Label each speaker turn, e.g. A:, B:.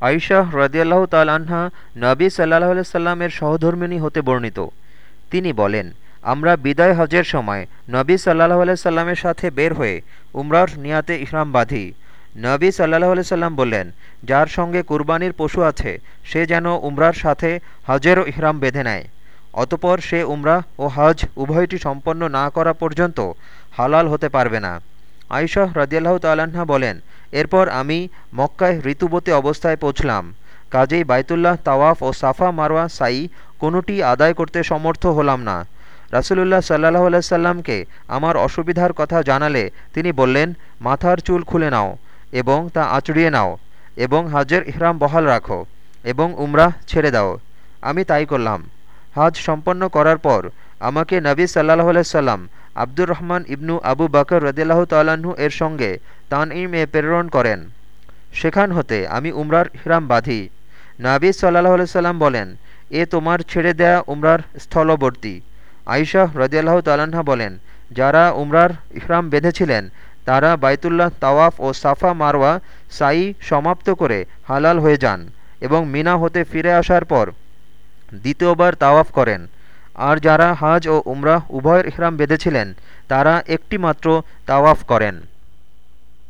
A: আইশাহ রদিয়াল্লাহ তাল্লাহা নবী সাল্লাহ সাল্লামের সহধর্মিনী হতে বর্ণিত। তিনি বলেন, আমরা বিদায় হজের সময় নবী সাল্লাহ সাল্লামের সাথে বের হয়ে উমরার নিয়াতে ইহরাম বাঁধি। নবী সাল্লাহ সাল্লাম বললেন, যার সঙ্গে কুরবানির পশু আছে, সে যেন উমরার সাথে হজেরও ইহরাম বেঁধে নেয়। অতপর সে উমরা ও হজ উভয়টি সম্পন্ন না করা পর্যন্ত হালাল হতে পারবে না। আইশাহ রদিয়াল্লাহ তাল্লাহা বলেন এরপর আমি মক্কায় ঋতুবতী অবস্থায় পৌঁছলাম। কাজেই বাইতুল্লাহ তাওয়াফ ও সাফা মারওয়া সাই কোনোটি আদায় করতে সমর্থ হলাম না। রাসুলুল্লাহ সাল্লাহ সাল্লামকে আমার অসুবিধার কথা জানালে তিনি বললেন, মাথার চুল খুলে নাও এবং তা আঁচড়িয়ে নাও এবং হাজের ইহরাম বহাল রাখো এবং উমরাহ ছেড়ে দাও। আমি তাই করলাম। হাজ সম্পন্ন করার পর আমাকে নবী সাল্লাহ সাল্লাম আব্দুর রহমান ইবনু আবু বাকর রদিল্লাহ তাল্লাহ্ন এর সঙ্গে তান ইমে প্রেরণ করেন। সেখান হতে আমি উমরার হিরাম বাঁধি। নাবী সাল্লাহ সাল্লাম বলেন, এ তোমার ছেড়ে দেয়া উমরার স্থলবর্তী। আইশাহ রদিয়াল্লাহ তাল্লাহা বলেন, যারা উমরার ইহরাম বেঁধেছিলেন, তারা বাইতুল্লাহ তাওয়াফ ও সাফা মারওয়া সাই সমাপ্ত করে হালাল হয়ে যান এবং মিনা হতে ফিরে আসার পর দ্বিতীয়বার তাওয়াফ করেন। আর যারা হাজ ও উমরাহ উভয়ের ইহরাম বেঁধেছিলেন তারা একটি মাত্র তাওয়াফ করেন।